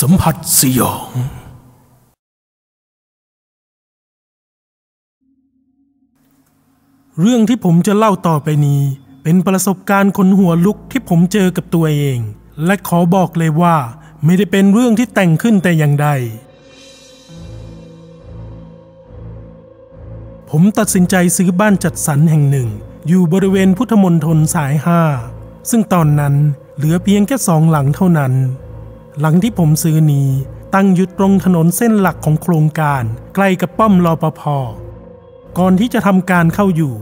สัมผัสสยอง เรื่องที่ผมจะเล่าต่อไปนี้ เป็นประสบการณ์คนหัวลุกที่ผมเจอกับตัวเอง และขอบอกเลยว่า ไม่ได้เป็นเรื่องที่แต่งขึ้นแต่อย่างใด ผมตัดสินใจซื้อบ้านจัดสรรแห่งหนึ่ง อยู่บริเวณพุทธมณฑลสายห้าซึ่งตอนนั้นเหลือเพียงแค่สองหลังเท่านั้น หลังที่ผมซื้อนี้ตั้งอยู่ตรงถนนเส้นหลักของโครงการ ใกล้กับป้อมรอปภก่อนที่จะทำการเข้าอยู่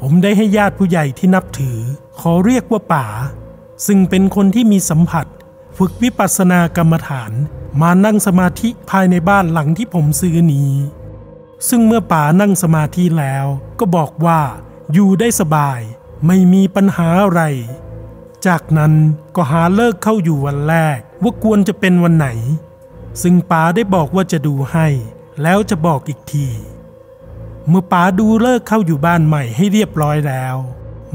ผมได้ให้ญาติผู้ใหญ่ที่นับถือ ขอเรียกว่าป๋าซึ่งเป็นคนที่มีสัมผัส ฝึกวิปัสสนากรรมฐาน มานั่งสมาธิภายในบ้านหลังที่ผมซื้อนี้ ซึ่งเมื่อป๋านั่งสมาธิแล้วก็บอกว่าอยู่ได้สบาย ไม่มีปัญหาอะไร จากนั้นก็หาเลิกเข้าอยู่วันแรก ว่าควรจะเป็นวันไหน ซึ่งป๋าได้บอกว่าจะดูให้ แล้วจะบอกอีกที เมื่อป๋าดูเลิกเข้าอยู่บ้านใหม่ให้เรียบร้อยแล้ว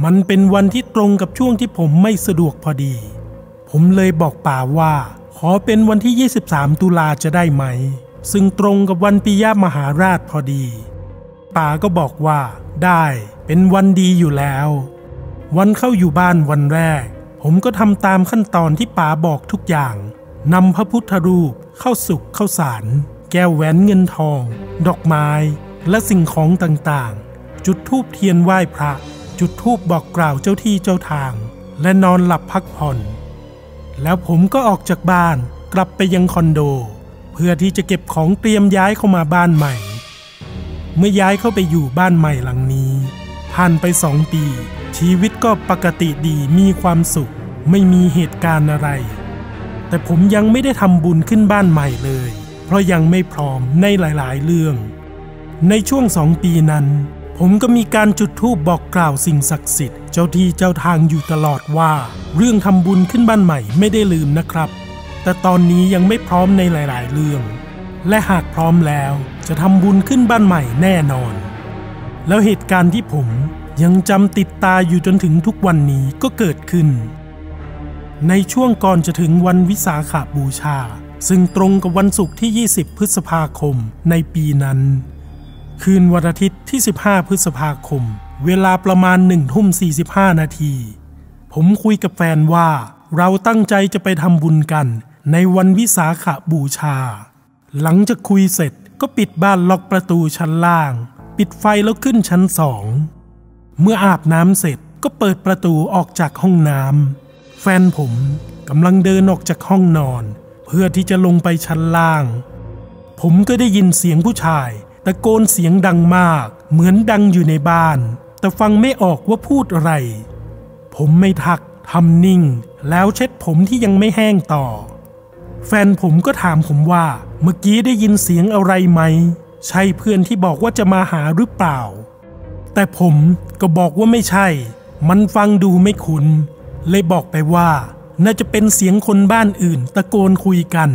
มันเป็นวันที่ตรงกับช่วงที่ผมไม่สะดวกพอดี ผมเลยบอกป๋าว่า ขอเป็นวันที่ 23 ตุลาจะได้ไหม ซึ่งตรงกับวันปิยมหาราชพอดีป๋าก็บอกว่า ได้เป็นวันดีอยู่แล้ว วันเข้าอยู่บ้านวันแรก ผมก็ทำตามขั้นตอนที่ป๋าบอกทุกอย่างนำพระพุทธรูปเข้าสุกเข้าสาร แก้วแหวนเงินทอง ดอกไม้ และสิ่งของต่างๆ จุดธูปเทียนไหว้พระ จุดธูปบอกกล่าวเจ้าที่เจ้าทาง และนอนหลับพักผ่อน แล้วผมก็ออกจากบ้านกลับไปยังคอนโด เพื่อที่จะเก็บของเตรียมย้ายเข้ามาบ้านใหม่ เมื่อย้ายเข้าไปอยู่บ้านใหม่หลังนี้ผ่านไปสองปี ชีวิตก็ปกติดีมีความสุข ไม่มีเหตุการณ์อะไร แต่ผมยังไม่ได้ทำบุญขึ้นบ้านใหม่เลย เพราะยังไม่พร้อมในหลาย ๆ เรื่อง ในช่วงสองปีนั้น ผมก็มีการจุดธูปบอกกล่าวสิ่งศักดิ์สิทธิ์เจ้าที่เจ้าทางอยู่ตลอดว่า เรื่องทำบุญขึ้นบ้านใหม่ไม่ได้ลืมนะครับ แต่ตอนนี้ยังไม่พร้อมในหลาย ๆ เรื่อง และหากพร้อมแล้วจะทำบุญขึ้นบ้านใหม่แน่นอน แล้วเหตุการณ์ที่ผม ยังจำติดตาอยู่จนถึงทุกวันนี้ก็เกิดขึ้น ในช่วงก่อนจะถึงวันวิสาขาบูชา ซึ่งตรงกับวันศุกร์ที่ 20 พฤษภาคมในปีนั้น คืนวันอาทิตย์ที่ 15 พฤษภาคม เวลาประมาณ1ทุ่ม 45 นาที ผมคุยกับแฟนว่าเราตั้งใจจะไปทำบุญกัน ในวันวิสาขาบูชา หลังจากคุยเสร็จก็ปิดบ้านล็อกประตูชั้นล่าง ปิดไฟแล้วขึ้นชั้นสอง เมื่ออาบน้ำเสร็จก็เปิดประตูออกจากห้องน้ำแฟนผมกำลังเดินออกจากห้องนอน เพื่อที่จะลงไปชั้นล่าง ผมก็ได้ยินเสียงผู้ชายตะโกนเสียงดังมาก เหมือนดังอยู่ในบ้าน แต่ฟังไม่ออกว่าพูดอะไร ผมไม่ทักทำนิ่ง แล้วเช็ดผมที่ยังไม่แห้งต่อ แฟนผมก็ถามผมว่า เมื่อกี้ได้ยินเสียงอะไรไหม ใช่เพื่อนที่บอกว่าจะมาหาหรือเปล่า แต่ผมก็บอกว่าไม่ใช่ มันฟังดูไม่คุ้น เลยบอกไปว่า น่าจะเป็นเสียงคนบ้านอื่นตะโกนคุยกัน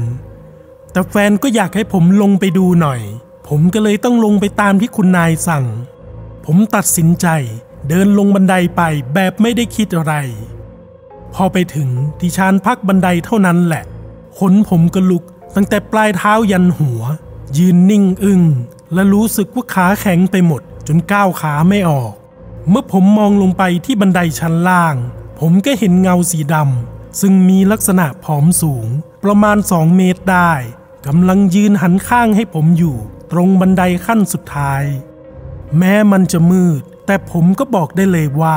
แต่แฟนก็อยากให้ผมลงไปดูหน่อย ผมก็เลยต้องลงไปตามที่คุณนายสั่ง ผมตัดสินใจเดินลงบันไดไปแบบไม่ได้คิดอะไร พอไปถึงที่ชานพักบันไดเท่านั้นแหละ ขนผมก็ลุกตั้งแต่ปลายเท้ายันหัว ยืนนิ่งอึง้งและรู้สึกว่าขาแข็งไปหมด จนก้าวขาไม่ออก เมื่อผมมองลงไปที่บันไดชั้นล่าง ผมก็เห็นเงาสีดำซึ่งมีลักษณะผอมสูง ประมาณสองเมตรได้กำลังยืนหันข้างให้ผมอยู่ ตรงบันไดขั้นสุดท้าย แม้มันจะมืด แต่ผมก็บอกได้เลยว่า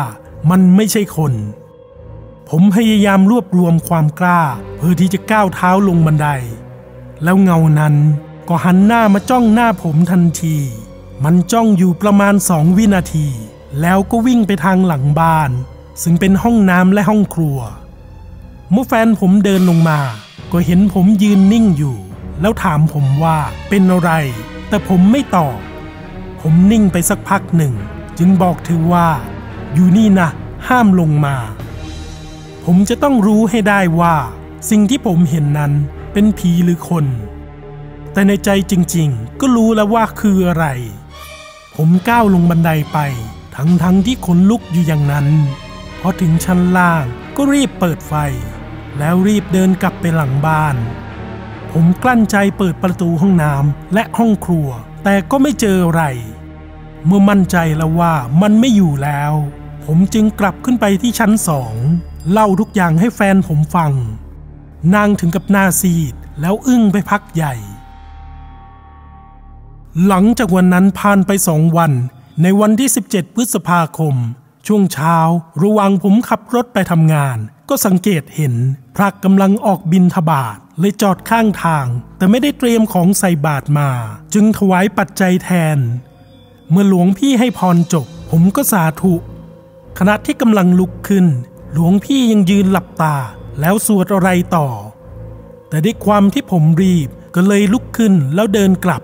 มันไม่ใช่คน ผมพยายามรวบรวมความกล้า เพื่อที่จะก้าวเท้าลงบันได แล้วเงานั้นก็หันหน้ามาจ้องหน้าผมทันที มันจ้องอยู่ประมาณสองวินาที แล้วก็วิ่งไปทางหลังบ้าน ซึ่งเป็นห้องน้ำและห้องครัว เมื่อแฟนผมเดินลงมา ก็เห็นผมยืนนิ่งอยู่ แล้วถามผมว่าเป็นอะไร แต่ผมไม่ตอบ ผมนิ่งไปสักพักหนึ่ง จึงบอกเธอว่า อยู่นี่นะ ห้ามลงมา ผมจะต้องรู้ให้ได้ว่า สิ่งที่ผมเห็นนั้นเป็นผีหรือคน แต่ในใจจริงๆ ก็รู้แล้วว่าคืออะไร ผมก้าวลงบันไดไป ทั้งๆทที่ขนลุกอยู่อย่างนั้นพอถึงชั้นล่างก็รีบเปิดไฟ แล้วรีบเดินกลับไปหลังบ้าน ผมกลั้นใจเปิดประตูห้องน้ำและห้องครัว แต่ก็ไม่เจออะไร เมื่อมั่นใจแล้วว่ามันไม่อยู่แล้ว ผมจึงกลับขึ้นไปที่ชั้นสองเล่าทุกอย่างให้แฟนผมฟัง นางถึงกับหน้าซีดแล้วอึ้งไปพักใหญ่ หลังจากวันนั้นผ่านไปสองวัน ในวันที่ 17 พฤษภาคม ช่วงเช้า ระหว่างผมขับรถไปทำงาน ก็สังเกตเห็น พระกำลังออกบินทบาทเลยจอดข้างทาง แต่ไม่ได้เตรียมของใส่บาตรมา จึงถวายปัจจัยแทน เมื่อหลวงพี่ให้พรจบ ผมก็สาธุขณะที่กำลังลุกขึ้น หลวงพี่ยังยืนหลับตา แล้วสวดอะไรต่อ แต่ด้วยความที่ผมรีบก็เลยลุกขึ้นแล้วเดินกลับ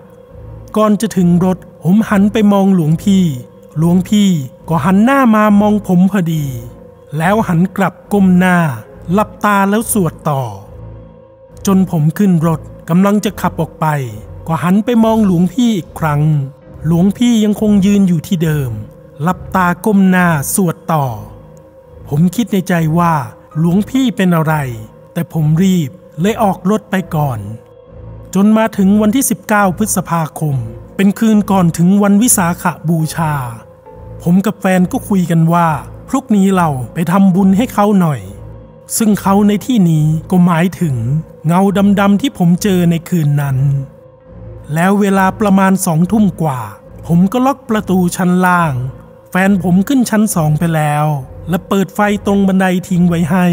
ก่อนจะถึงรถ ผมหันไปมองหลวงพี่ หลวงพี่ก็หันหน้ามามองผมพอดี แล้วหันกลับก้มหน้าหลับตาแล้วสวดต่อ จนผมขึ้นรถกำลังจะขับออกไป ก็หันไปมองหลวงพี่อีกครั้ง หลวงพี่ยังคงยืนอยู่ที่เดิมหลับตาก้มหน้าสวดต่อ ผมคิดในใจว่า หลวงพี่เป็นอะไร แต่ผมรีบเลยออกรถไปก่อน จนมาถึงวันที่ 19 พฤษภาคม เป็นคืนก่อนถึงวันวิสาขบูชา ผมกับแฟนก็คุยกันว่า พรุ่งนี้เราไปทำบุญให้เขาหน่อย ซึ่งเขาในที่นี้ก็หมายถึง เงาดำๆที่ผมเจอในคืนนั้น แล้วเวลาประมาณสองทุ่มกว่า ผมก็ล็อกประตูชั้นล่าง แฟนผมขึ้นชั้นสองไปแล้ว และเปิดไฟตรงบันไดทิ้งไว้ให้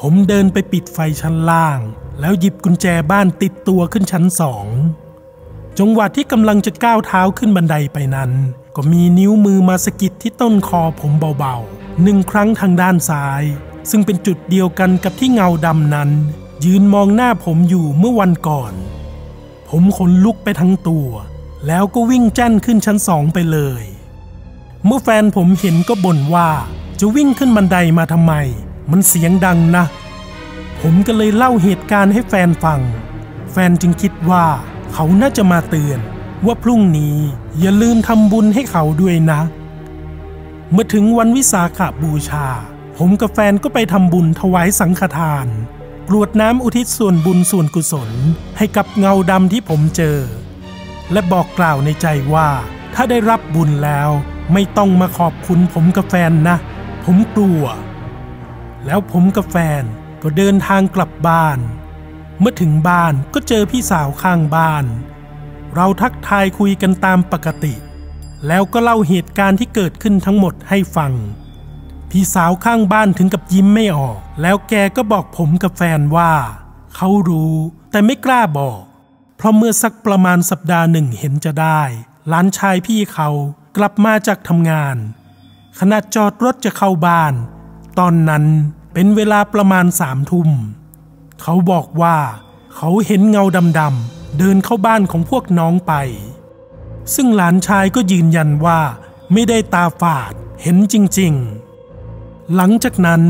ผมเดินไปปิดไฟชั้นล่างแล้วหยิบกุญแจบ้านติดตัวขึ้นชั้นสองจังหวะที่กำลังจะก้าวเท้าขึ้นบันไดไปนั้น ก็มีนิ้วมือมาสะกิดที่ต้นคอผมเบาๆหนึ่งครั้งทางด้านซ้าย ซึ่งเป็นจุดเดียวกันกับที่เงาดำนั้น ยืนมองหน้าผมอยู่เมื่อวันก่อน ผมขนลุกไปทั้งตัว แล้วก็วิ่งแจ้นขึ้นชั้นสองไปเลย เมื่อแฟนผมเห็นก็บ่นว่าจะวิ่งขึ้นบันไดมาทำไม มันเสียงดังนะ ผมก็เลยเล่าเหตุการณ์ให้แฟนฟัง แฟนจึงคิดว่าเขาน่าจะมาเตือน ว่าพรุ่งนี้อย่าลืมทำบุญให้เขาด้วยนะ เมื่อถึงวันวิสาขบูชา ผมกับแฟนก็ไปทำบุญถวายสังฆทาน กรวดน้ำอุทิศส่วนบุญส่วนกุศล ให้กับเงาดำที่ผมเจอ และบอกกล่าวในใจว่า ถ้าได้รับบุญแล้วไม่ต้องมาขอบคุณผมกับแฟนนะ ผมกลัว แล้วผมกับแฟน ก็เดินทางกลับบ้าน เมื่อถึงบ้านก็เจอพี่สาวข้างบ้าน เราทักทายคุยกันตามปกติ แล้วก็เล่าเหตุการณ์ที่เกิดขึ้นทั้งหมดให้ฟัง พี่สาวข้างบ้านถึงกับยิ้มไม่ออก แล้วแกก็บอกผมกับแฟนว่า เขารู้แต่ไม่กล้าบอก เพราะเมื่อสักประมาณสัปดาห์หนึ่งเห็นจะได้หลานชายพี่เขากลับมาจากทำงานขณะจอดรถจะเข้าบ้าน ตอนนั้น เป็นเวลาประมาณสามทุ่ม เขาบอกว่า เขาเห็นเงาดำๆเดินเข้าบ้านของพวกน้องไป ซึ่งหลานชายก็ยืนยันว่า ไม่ได้ตาฝาดเห็นจริงๆ หลังจากนั้น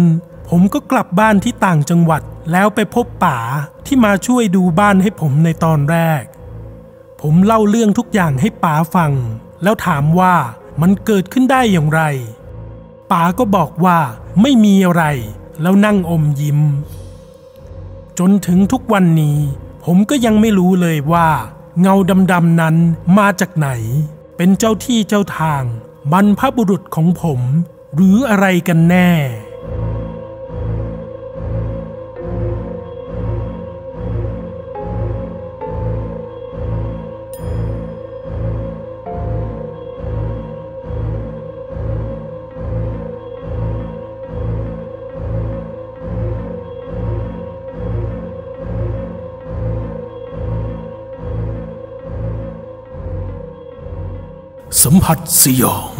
ผมก็กลับบ้านที่ต่างจังหวัดแล้วไปพบป๋าที่มาช่วยดูบ้านให้ผมในตอนแรก ผมเล่าเรื่องทุกอย่างให้ป๋าฟัง แล้วถามว่ามันเกิดขึ้นได้อย่างไรป๋าก็บอกว่าไม่มีอะไร แล้วนั่งอมยิ้ม จนถึงทุกวันนี้ ผมก็ยังไม่รู้เลยว่า เงาดำๆนั้นมาจากไหน เป็นเจ้าที่เจ้าทาง บรรพบุรุษของผม หรืออะไรกันแน่ สัมผัสสยอง